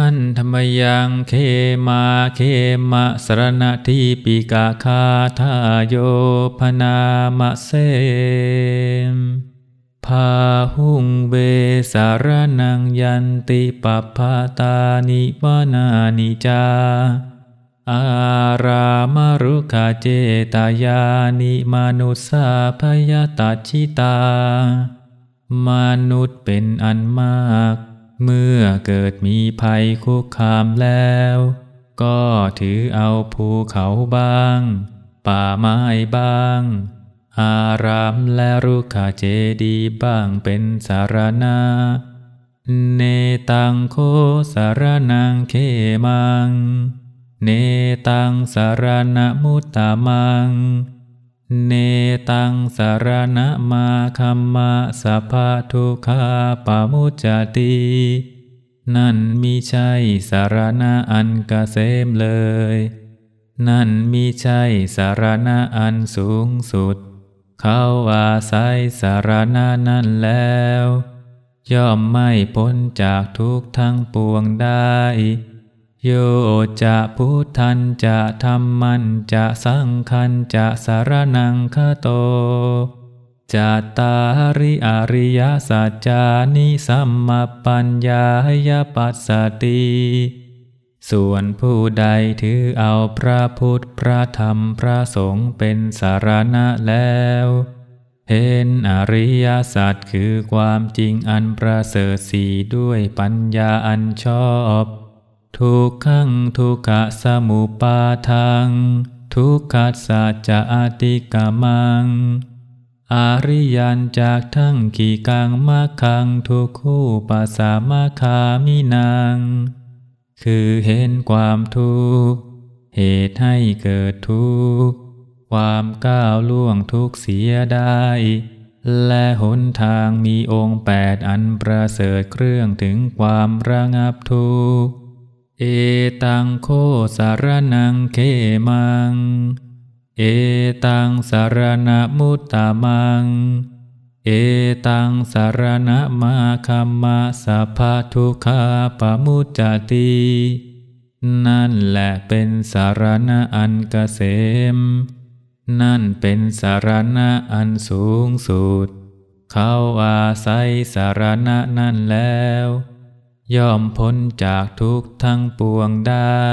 หันธรรมยังเคมาเคมะสรณทีปิกาคาทาโยพนามะเสมพาหุงเวสารนังยันติปปาตานิวานานิจา อารามรุขเจตายานิมนุสาพยตาชิตา มนุษย์เป็นอันมาก เมื่อเกิดมีภัยคุกคามแล้ว ก็ถือเอาภูเขาบ้าง ป่าไม้บ้าง อารามและรุกขเจดีบ้างเป็นสารณาเนตังโคสารนังเคมัง เนตังสารณมุตตามัง เนตังสารณมาคัมมะสัพพทุคาปามุจตินั่นมิใช่สารณะอันกเกษมเลย นั่นมิใช่สารณะอันสูงสุด เขาอาศัยสารณะนั่นแล้ว ย่อมไม่พ้นจากทุกทั้งปวงได้ โยจะพุทธันจะธรรมันจะสังคันจะสารนังคโตจะตาริอริยสัจจานิสัมมาปัญญายปัสสติส่วนผู้ใดถือเอาพระพุทธพระธรรมพระสงฆ์เป็นสารณะแล้ว เห็นอริยสัจคือความจริงอันประเสริฐสีด้วยปัญญาอันชอบ ทุกขังทุกขะสมุปาทัง ทุกขัสสะจะอติกามัง อริยันจากทั้งขีกังมาคังทุกคู่ปัสสามาคามินางคือเห็นความทุกข์ เหตุให้เกิดทุกข์ ความก้าวล่วงทุกเสียได้ และหนทางมีองค์แปดอันประเสริฐเครื่องถึงความระงับทุกข์ เอตังโคสารนังเขมัง เอตังสารณมุตตามัง เอตังสารณมาคัมมาสัพพทุคาปมุจจตินั่นแหละเป็นสารณะอันกเกษม นั่นเป็นสารณะอันสูงสุด เขาอาศัยสารณะนั่นแล้ว ย่อมพ้นจากทุกทั้งปวงได้